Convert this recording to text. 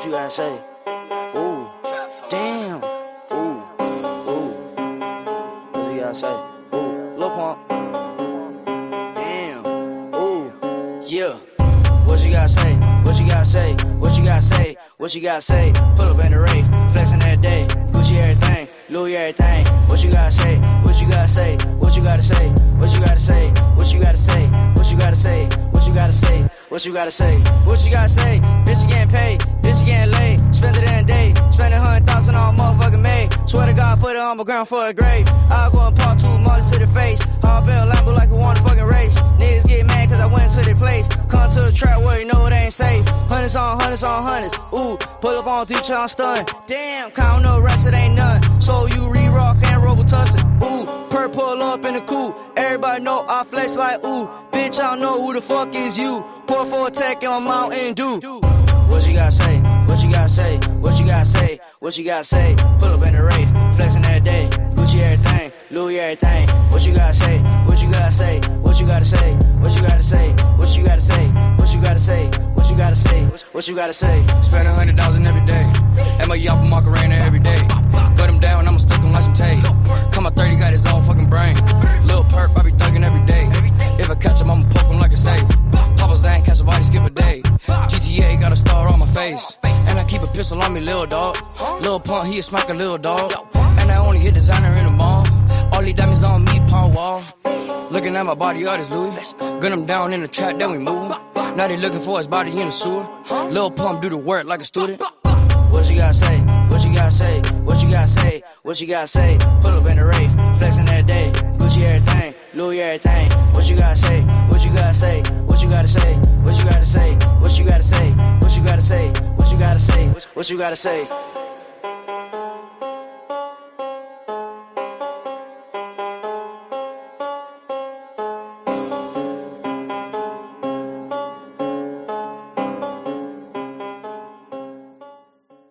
What you gotta say? Ooh, damn. Ooh, ooh. What you gotta say? Ooh, Lil Pump. Damn. Ooh, yeah. What you gotta say? What you gotta say? What you gotta say? What you gotta say? Pull up in the rave, flexing that day. Gucci everything, Louis everything. What you gotta say? What you gotta say? What you gotta say? What you gotta say? What you gotta say? What you gotta say? What you gotta say? What you gotta say? What you gotta say? Bitch, you getting paid. Bitch, getting laid. Spend it in a day. Spend a hundred thousand on motherfucking made. Swear to God, put it on my ground for a grave. I'll go and pop two mothers to the face. Hard bill Lambo like a wanna fucking race. Niggas get mad cause I went to their place. Come to the trap where you know it ain't safe. Hundreds on hundreds on hundreds. Ooh, pull up on teacher, I'm stunned. Damn, count no rest, it ain't none. So you re-rock and Robitussin. Ooh, per pull up in the coupe. Everybody know I flex like ooh. Bitch, I know who the fuck is you. Pour for a tech on Mountain Dew. What you gotta say? What you gotta say? What you gotta say? What you gotta say? Pull up in the rave, flexing that day. Gucci everything, Louis everything. What you gotta say? What you gotta say? What you gotta say? What you gotta say? What you gotta say? What you gotta say? What you gotta say? What you gotta say? Spend a hundred thousand every day. And my y'all from Macarena every day. Pistol on me, lil dog. Lil Pump, he a smack a lil dog. And I only hit designer in the mall. All these diamonds on me, pawn wall. Looking at my body, all this Louis. Gun him down in the trap, then we move. Now they looking for his body in the sewer. Lil pump do the work like a student. What you gotta say? What you gotta say? What you gotta say? What you gotta say? Pull up in the rave, flexing that day. Gucci everything, Louis everything. What you gotta say? What you gotta say?